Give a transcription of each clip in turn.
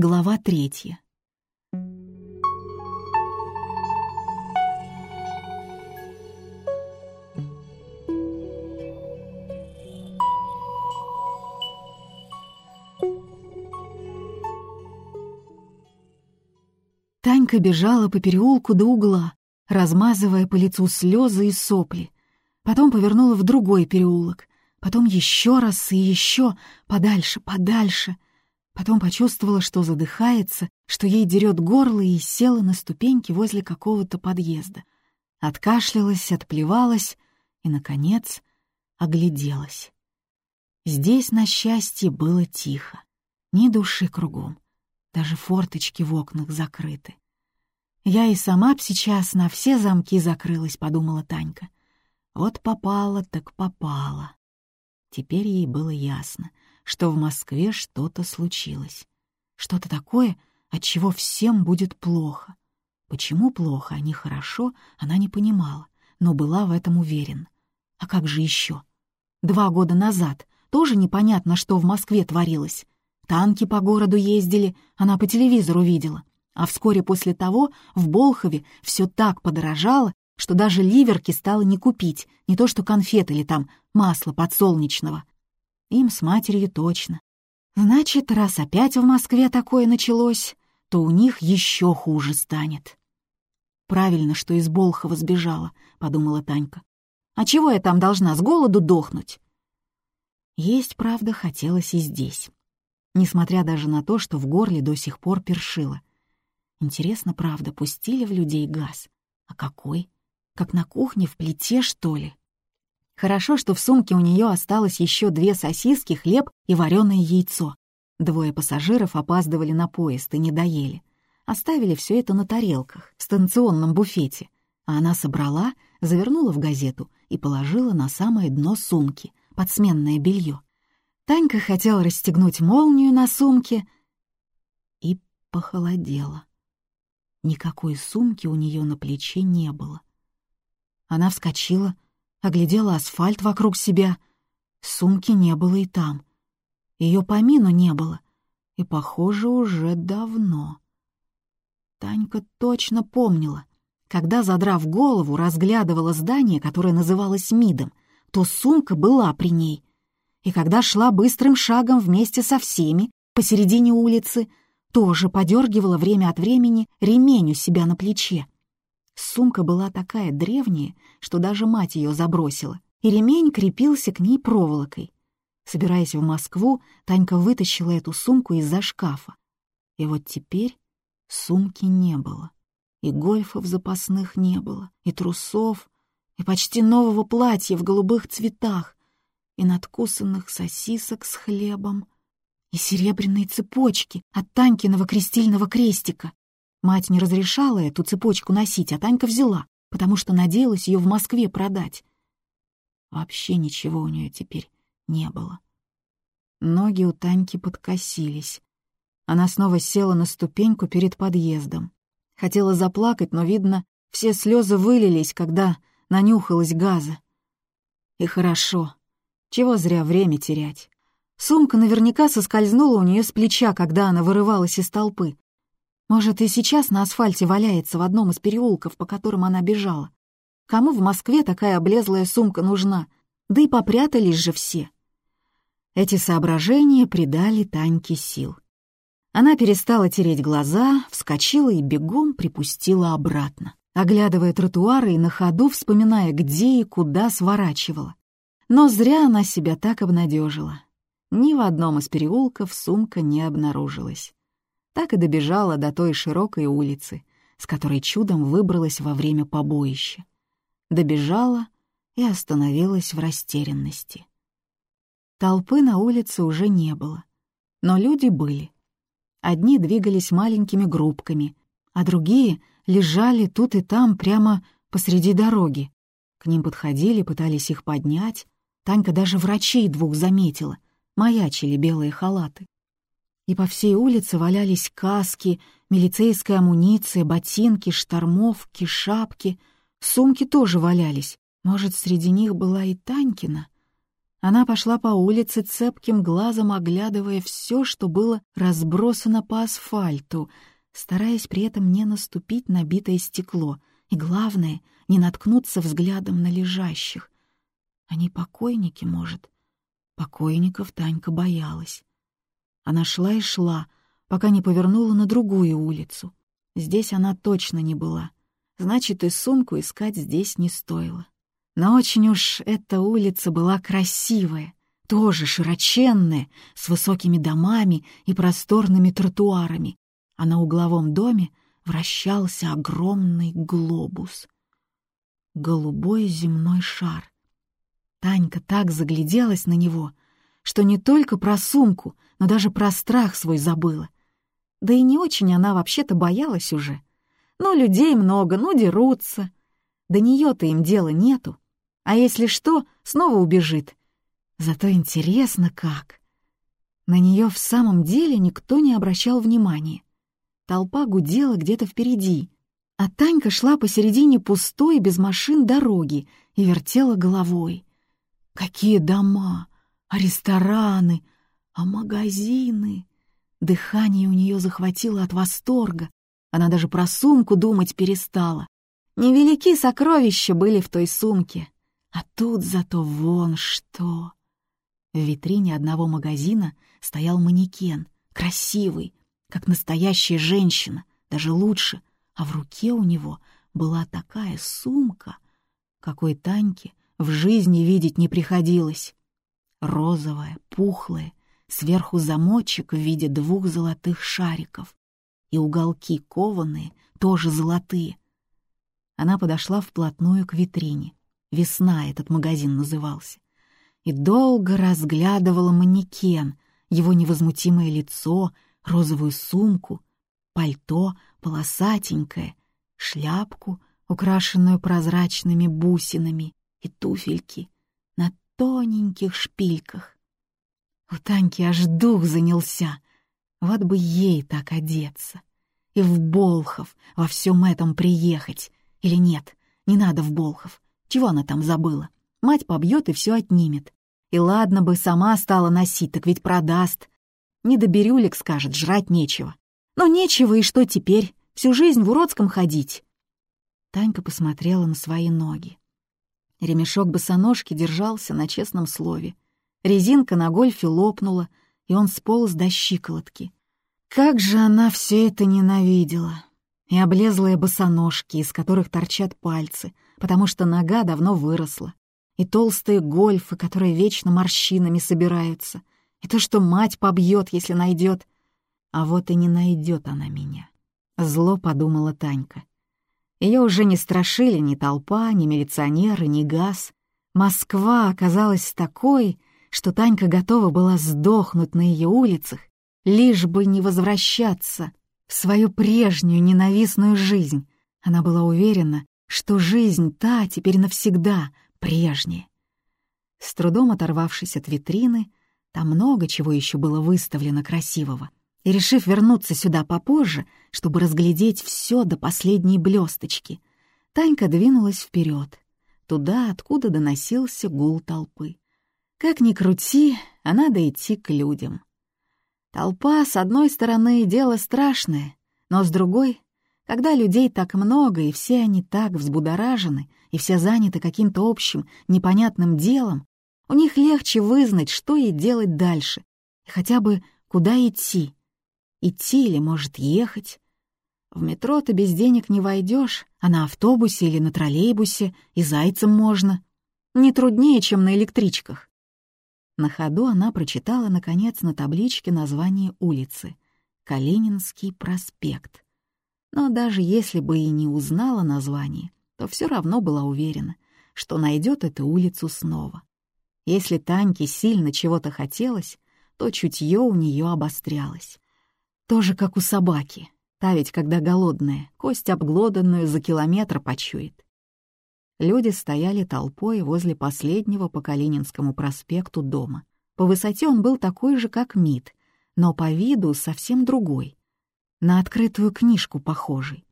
Глава третья. Танька бежала по переулку до угла, размазывая по лицу слезы и сопли. Потом повернула в другой переулок, потом еще раз и еще, подальше, подальше — Потом почувствовала, что задыхается, что ей дерет горло и села на ступеньки возле какого-то подъезда. Откашлялась, отплевалась и, наконец, огляделась. Здесь, на счастье, было тихо. Ни души кругом. Даже форточки в окнах закрыты. «Я и сама б сейчас на все замки закрылась», — подумала Танька. Вот попала, так попала. Теперь ей было ясно — что в Москве что-то случилось. Что-то такое, от чего всем будет плохо. Почему плохо, а не хорошо, она не понимала, но была в этом уверена. А как же еще? Два года назад тоже непонятно, что в Москве творилось. Танки по городу ездили, она по телевизору видела. А вскоре после того в Болхове все так подорожало, что даже ливерки стало не купить, не то что конфеты или там масло подсолнечного. Им с матерью точно. Значит, раз опять в Москве такое началось, то у них еще хуже станет. Правильно, что из Болхова сбежала, подумала Танька. А чего я там должна с голоду дохнуть? Есть, правда, хотелось и здесь. Несмотря даже на то, что в горле до сих пор першило. Интересно, правда, пустили в людей газ? А какой? Как на кухне в плите, что ли? Хорошо, что в сумке у нее осталось еще две сосиски, хлеб и вареное яйцо. Двое пассажиров опаздывали на поезд и не доели. Оставили все это на тарелках, в станционном буфете. А она собрала, завернула в газету и положила на самое дно сумки, под сменное белье. Танька хотела расстегнуть молнию на сумке и похолодела. Никакой сумки у нее на плече не было. Она вскочила, оглядела асфальт вокруг себя. Сумки не было и там. Ее помину не было. И, похоже, уже давно. Танька точно помнила. Когда, задрав голову, разглядывала здание, которое называлось МИДом, то сумка была при ней. И когда шла быстрым шагом вместе со всеми посередине улицы, тоже подергивала время от времени ремень у себя на плече. Сумка была такая древняя, что даже мать ее забросила, и ремень крепился к ней проволокой. Собираясь в Москву, Танька вытащила эту сумку из-за шкафа. И вот теперь сумки не было. И гольфов запасных не было, и трусов, и почти нового платья в голубых цветах, и надкусанных сосисок с хлебом, и серебряной цепочки от Танькиного крестильного крестика. Мать не разрешала эту цепочку носить, а Танька взяла, потому что надеялась ее в Москве продать. Вообще ничего у нее теперь не было. Ноги у Таньки подкосились. Она снова села на ступеньку перед подъездом. Хотела заплакать, но, видно, все слезы вылились, когда нанюхалась газа. И хорошо. Чего зря время терять. Сумка наверняка соскользнула у нее с плеча, когда она вырывалась из толпы. Может, и сейчас на асфальте валяется в одном из переулков, по которым она бежала. Кому в Москве такая облезлая сумка нужна? Да и попрятались же все. Эти соображения придали Таньке сил. Она перестала тереть глаза, вскочила и бегом припустила обратно, оглядывая тротуары и на ходу вспоминая, где и куда сворачивала. Но зря она себя так обнадежила. Ни в одном из переулков сумка не обнаружилась так и добежала до той широкой улицы, с которой чудом выбралась во время побоища. Добежала и остановилась в растерянности. Толпы на улице уже не было, но люди были. Одни двигались маленькими группками, а другие лежали тут и там прямо посреди дороги. К ним подходили, пытались их поднять. Танька даже врачей двух заметила, маячили белые халаты и по всей улице валялись каски, милицейская амуниция, ботинки, штормовки, шапки. Сумки тоже валялись. Может, среди них была и Танькина? Она пошла по улице цепким глазом, оглядывая все, что было разбросано по асфальту, стараясь при этом не наступить на битое стекло и, главное, не наткнуться взглядом на лежащих. Они покойники, может? Покойников Танька боялась. Она шла и шла, пока не повернула на другую улицу. Здесь она точно не была. Значит, и сумку искать здесь не стоило. Но очень уж эта улица была красивая, тоже широченная, с высокими домами и просторными тротуарами, а на угловом доме вращался огромный глобус. Голубой земной шар. Танька так загляделась на него, что не только про сумку, но даже про страх свой забыла. Да и не очень она вообще-то боялась уже. Ну, людей много, ну, дерутся. До нее-то им дела нету. А если что, снова убежит. Зато интересно как. На нее в самом деле никто не обращал внимания. Толпа гудела где-то впереди, а Танька шла посередине пустой, без машин дороги и вертела головой. Какие дома, а рестораны, а магазины. Дыхание у нее захватило от восторга. Она даже про сумку думать перестала. Невелики сокровища были в той сумке. А тут зато вон что. В витрине одного магазина стоял манекен, красивый, как настоящая женщина, даже лучше, а в руке у него была такая сумка, какой Таньке в жизни видеть не приходилось. Розовая, пухлая, сверху замочек в виде двух золотых шариков, и уголки кованые, тоже золотые. Она подошла вплотную к витрине. «Весна» этот магазин назывался. И долго разглядывала манекен, его невозмутимое лицо, розовую сумку, пальто полосатенькое, шляпку, украшенную прозрачными бусинами, и туфельки тоненьких шпильках. У Таньки аж дух занялся. Вот бы ей так одеться. И в Болхов во всем этом приехать. Или нет, не надо в Болхов. Чего она там забыла? Мать побьет и все отнимет. И ладно бы сама стала носить, так ведь продаст. Не до бирюлек, скажет, жрать нечего. Но нечего, и что теперь? Всю жизнь в уродском ходить. Танька посмотрела на свои ноги. Ремешок босоножки держался на честном слове. Резинка на гольфе лопнула, и он сполз до щиколотки. Как же она все это ненавидела! И облезлые босоножки, из которых торчат пальцы — потому что нога давно выросла, и толстые гольфы, которые вечно морщинами собираются, и то, что мать побьет, если найдет. А вот и не найдет она меня. Зло подумала Танька. Ее уже не страшили ни толпа, ни милиционеры, ни газ. Москва оказалась такой, что Танька готова была сдохнуть на ее улицах, лишь бы не возвращаться в свою прежнюю ненавистную жизнь. Она была уверена, что жизнь та теперь навсегда прежняя. С трудом оторвавшись от витрины, там много чего еще было выставлено красивого, и решив вернуться сюда попозже, чтобы разглядеть все до последней блесточки, Танька двинулась вперед, туда, откуда доносился гул толпы. Как ни крути, а надо идти к людям. Толпа, с одной стороны, дело страшное, но с другой когда людей так много, и все они так взбудоражены, и все заняты каким-то общим, непонятным делом, у них легче вызнать, что ей делать дальше, и хотя бы куда идти. Идти или, может, ехать. В метро ты без денег не войдешь, а на автобусе или на троллейбусе и зайцем можно. Не труднее, чем на электричках. На ходу она прочитала, наконец, на табличке название улицы — Калининский проспект — но даже если бы и не узнала название, то все равно была уверена, что найдет эту улицу снова. Если Таньке сильно чего-то хотелось, то чутье у нее обострялось. Тоже как у собаки. Та ведь, когда голодная, кость обглоданную за километр почует. Люди стояли толпой возле последнего по Калининскому проспекту дома. По высоте он был такой же, как МИД, но по виду совсем другой на открытую книжку похожий.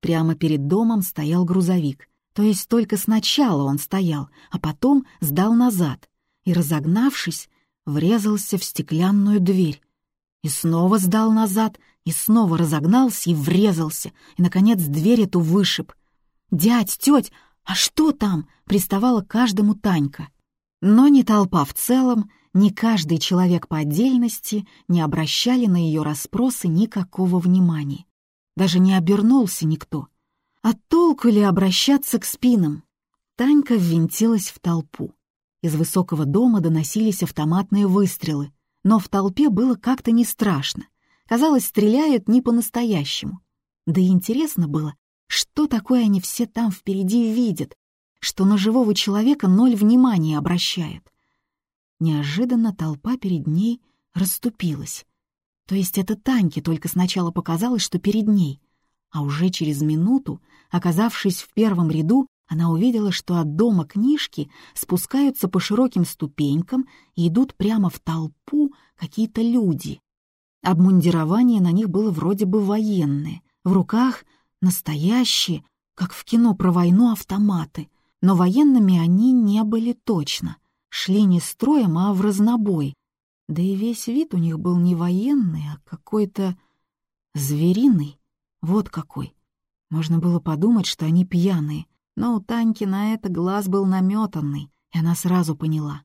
Прямо перед домом стоял грузовик, то есть только сначала он стоял, а потом сдал назад, и, разогнавшись, врезался в стеклянную дверь. И снова сдал назад, и снова разогнался и врезался, и, наконец, дверь эту вышиб. «Дядь, теть, а что там?» — приставала каждому Танька. Но ни толпа в целом, ни каждый человек по отдельности не обращали на ее расспросы никакого внимания. Даже не обернулся никто. А толку ли обращаться к спинам? Танька ввинтилась в толпу. Из высокого дома доносились автоматные выстрелы, но в толпе было как-то не страшно. Казалось, стреляют не по-настоящему. Да и интересно было, что такое они все там впереди видят, что на живого человека ноль внимания обращает. Неожиданно толпа перед ней расступилась. То есть это Таньке только сначала показалось, что перед ней, а уже через минуту, оказавшись в первом ряду, она увидела, что от дома книжки спускаются по широким ступенькам и идут прямо в толпу какие-то люди. Обмундирование на них было вроде бы военное, в руках настоящие, как в кино про войну, автоматы, но военными они не были точно, шли не строем, а в разнобой. Да и весь вид у них был не военный, а какой-то звериный, вот какой. Можно было подумать, что они пьяные, но у Таньки на это глаз был наметанный, и она сразу поняла.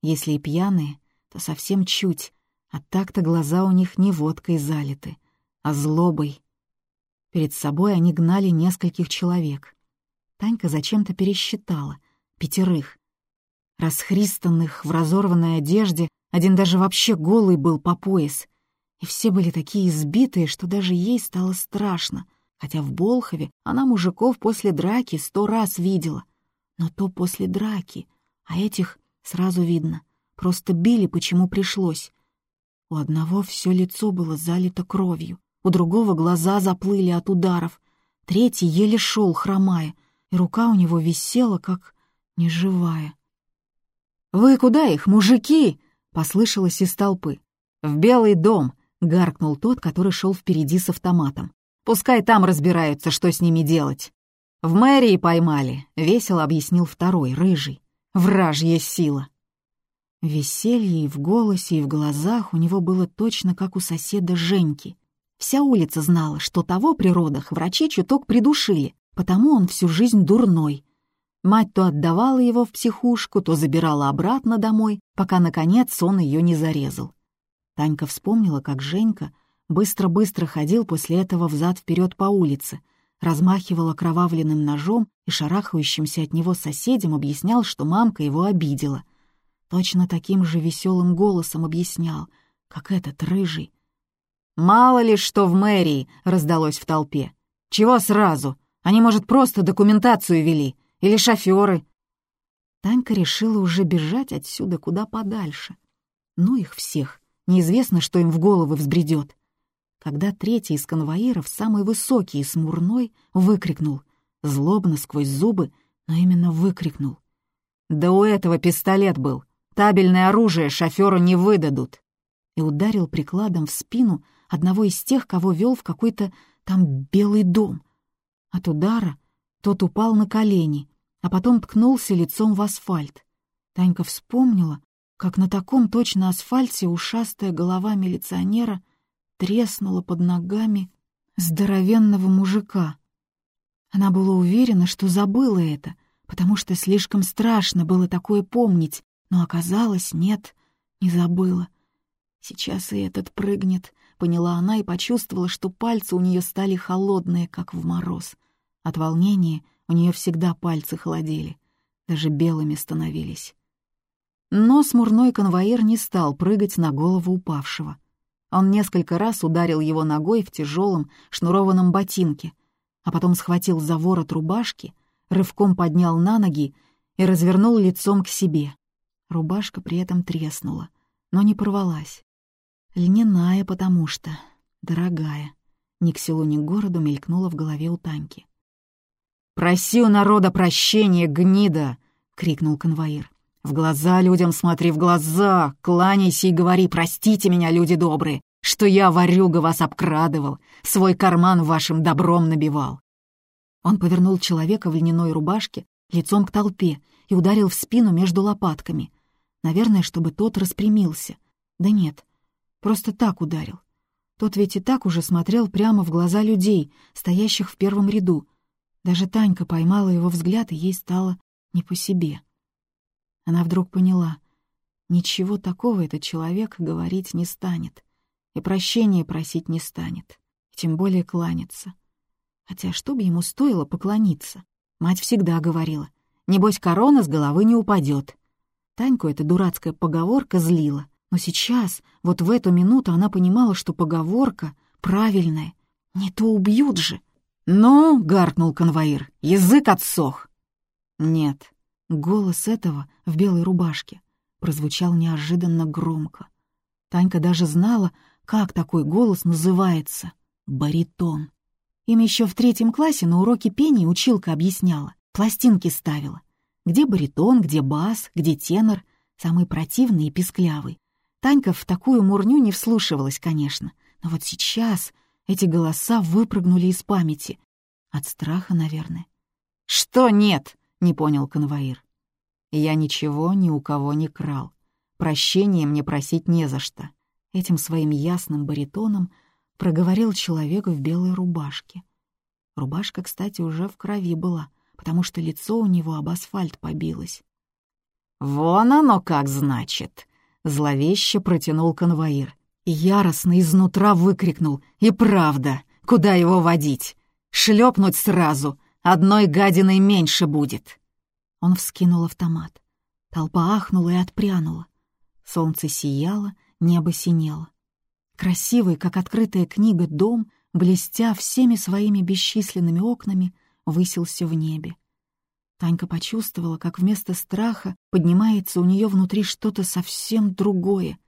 Если и пьяные, то совсем чуть, а так-то глаза у них не водкой залиты, а злобой. Перед собой они гнали нескольких человек. Танька зачем-то пересчитала. Пятерых. Расхристанных в разорванной одежде, один даже вообще голый был по пояс. И все были такие избитые, что даже ей стало страшно — хотя в Болхове она мужиков после драки сто раз видела. Но то после драки, а этих сразу видно. Просто били, почему пришлось. У одного все лицо было залито кровью, у другого глаза заплыли от ударов, третий еле шел, хромая, и рука у него висела, как неживая. «Вы куда их, мужики?» — послышалось из толпы. «В Белый дом!» — гаркнул тот, который шел впереди с автоматом. Пускай там разбираются, что с ними делать. В мэрии поймали, — весело объяснил второй, рыжий. Вражья сила. Веселье и в голосе, и в глазах у него было точно как у соседа Женьки. Вся улица знала, что того при родах врачи чуток придушили, потому он всю жизнь дурной. Мать то отдавала его в психушку, то забирала обратно домой, пока, наконец, он ее не зарезал. Танька вспомнила, как Женька — быстро-быстро ходил после этого взад вперед по улице, размахивал окровавленным ножом и шарахающимся от него соседям объяснял, что мамка его обидела. Точно таким же веселым голосом объяснял, как этот рыжий. «Мало ли что в мэрии!» — раздалось в толпе. «Чего сразу? Они, может, просто документацию вели? Или шоферы?» Танька решила уже бежать отсюда куда подальше. Ну их всех. Неизвестно, что им в головы взбредет когда третий из конвоиров, самый высокий и смурной, выкрикнул, злобно сквозь зубы, но именно выкрикнул. «Да у этого пистолет был! Табельное оружие шоферу не выдадут!» И ударил прикладом в спину одного из тех, кого вел в какой-то там белый дом. От удара тот упал на колени, а потом ткнулся лицом в асфальт. Танька вспомнила, как на таком точно асфальте ушастая голова милиционера — треснула под ногами здоровенного мужика. Она была уверена, что забыла это, потому что слишком страшно было такое помнить, но оказалось, нет, не забыла. Сейчас и этот прыгнет, поняла она и почувствовала, что пальцы у нее стали холодные, как в мороз. От волнения у нее всегда пальцы холодели, даже белыми становились. Но смурной конвоир не стал прыгать на голову упавшего — он несколько раз ударил его ногой в тяжелом шнурованном ботинке, а потом схватил за ворот рубашки, рывком поднял на ноги и развернул лицом к себе. Рубашка при этом треснула, но не порвалась. Льняная, потому что дорогая. Ни к селу, ни к городу мелькнула в голове у Таньки. «Проси у народа прощения, гнида!» — крикнул конвоир. В глаза людям смотри, в глаза, кланяйся и говори, простите меня, люди добрые, что я, варюга, вас обкрадывал, свой карман вашим добром набивал. Он повернул человека в льняной рубашке лицом к толпе и ударил в спину между лопатками. Наверное, чтобы тот распрямился. Да нет, просто так ударил. Тот ведь и так уже смотрел прямо в глаза людей, стоящих в первом ряду. Даже Танька поймала его взгляд, и ей стало не по себе. Она вдруг поняла, ничего такого этот человек говорить не станет, и прощения просить не станет, тем более кланяться. Хотя что бы ему стоило поклониться? Мать всегда говорила, небось корона с головы не упадет. Таньку эта дурацкая поговорка злила, но сейчас, вот в эту минуту она понимала, что поговорка правильная. Не то убьют же. «Ну», — гаркнул конвоир, — «язык отсох». Нет, голос этого в белой рубашке прозвучал неожиданно громко. Танька даже знала, как такой голос называется — баритон. Им еще в третьем классе на уроке пения училка объясняла, пластинки ставила. Где баритон, где бас, где тенор, самый противный и писклявый. Танька в такую мурню не вслушивалась, конечно, но вот сейчас эти голоса выпрыгнули из памяти. От страха, наверное. «Что нет?» — не понял конвоир. «Я ничего ни у кого не крал. Прощения мне просить не за что». Этим своим ясным баритоном проговорил человек в белой рубашке. Рубашка, кстати, уже в крови была, потому что лицо у него об асфальт побилось. «Вон оно как значит!» — зловеще протянул конвоир. Яростно изнутра выкрикнул. «И правда, куда его водить? Шлепнуть сразу, одной гадиной меньше будет!» Он вскинул автомат. Толпа ахнула и отпрянула. Солнце сияло, небо синело. Красивый, как открытая книга, дом, блестя всеми своими бесчисленными окнами, высился в небе. Танька почувствовала, как вместо страха поднимается у нее внутри что-то совсем другое.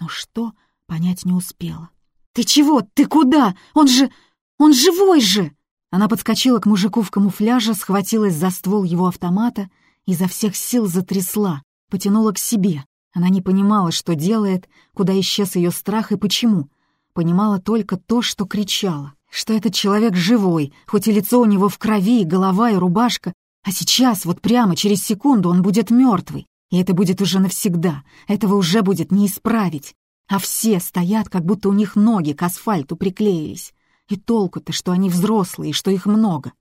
Но что, понять не успела. «Ты чего? Ты куда? Он же... он живой же!» Она подскочила к мужику в камуфляже, схватилась за ствол его автомата изо всех сил затрясла, потянула к себе. Она не понимала, что делает, куда исчез ее страх и почему. Понимала только то, что кричала что этот человек живой, хоть и лицо у него в крови, и голова, и рубашка, а сейчас, вот прямо через секунду, он будет мертвый, и это будет уже навсегда, этого уже будет не исправить. А все стоят, как будто у них ноги к асфальту приклеились. И толку-то, что они взрослые, что их много.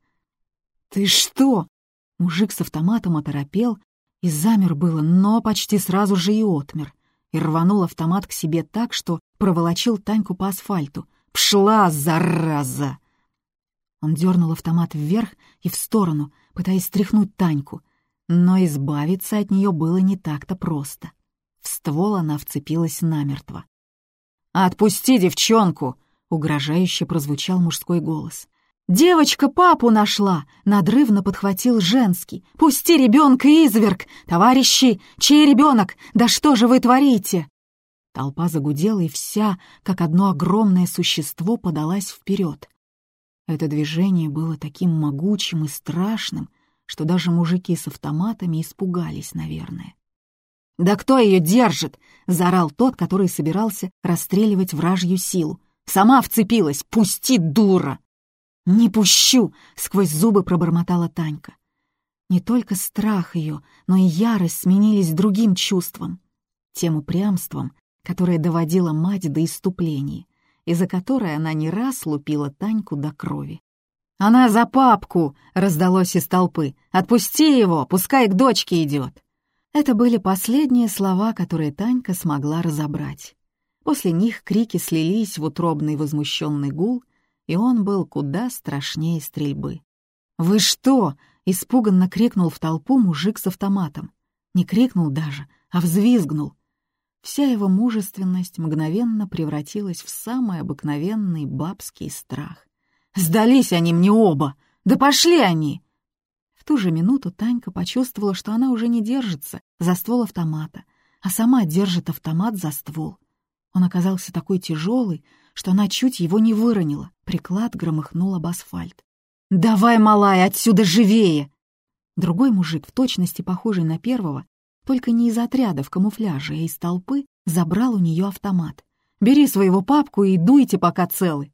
«Ты что?» Мужик с автоматом оторопел и замер было, но почти сразу же и отмер, и рванул автомат к себе так, что проволочил Таньку по асфальту — Пшла, зараза!» Он дернул автомат вверх и в сторону, пытаясь стряхнуть Таньку, но избавиться от нее было не так-то просто. В ствол она вцепилась намертво. «Отпусти девчонку!» — угрожающе прозвучал мужской голос. «Девочка папу нашла!» — надрывно подхватил женский. «Пусти ребенка, изверг! Товарищи, чей ребенок? Да что же вы творите?» Толпа загудела, и вся, как одно огромное существо, подалась вперед. Это движение было таким могучим и страшным, что даже мужики с автоматами испугались, наверное. «Да кто ее держит?» — заорал тот, который собирался расстреливать вражью силу. «Сама вцепилась! Пусти, дура!» «Не пущу!» — сквозь зубы пробормотала Танька. Не только страх ее, но и ярость сменились другим чувством, тем упрямством, которая доводила мать до иступления, из-за которой она не раз лупила Таньку до крови. «Она за папку!» — раздалось из толпы. «Отпусти его, пускай к дочке идет!» Это были последние слова, которые Танька смогла разобрать. После них крики слились в утробный возмущенный гул, и он был куда страшнее стрельбы. «Вы что?» — испуганно крикнул в толпу мужик с автоматом. Не крикнул даже, а взвизгнул. Вся его мужественность мгновенно превратилась в самый обыкновенный бабский страх. «Сдались они мне оба! Да пошли они!» В ту же минуту Танька почувствовала, что она уже не держится за ствол автомата, а сама держит автомат за ствол. Он оказался такой тяжелый, что она чуть его не выронила. Приклад громыхнул об асфальт. «Давай, малая, отсюда живее!» Другой мужик, в точности похожий на первого, только не из отряда в камуфляже, а из толпы, забрал у нее автомат. «Бери своего папку и дуйте, пока целы».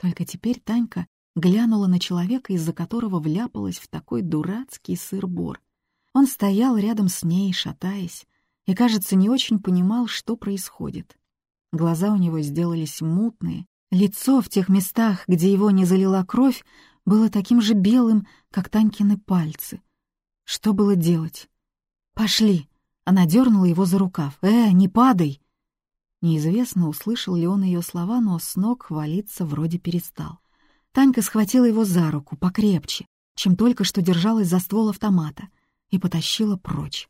Только теперь Танька глянула на человека, из-за которого вляпалась в такой дурацкий сыр-бор. Он стоял рядом с ней, шатаясь, и, кажется, не очень понимал, что происходит. Глаза у него сделались мутные, лицо в тех местах, где его не залила кровь, было таким же белым, как Танькины пальцы. Что было делать? «Пошли!» Она дернула его за рукав. «Э, не падай!» Неизвестно, услышал ли он ее слова, но с ног валиться вроде перестал. Танька схватила его за руку покрепче, чем только что держалась за ствол автомата, и потащила прочь.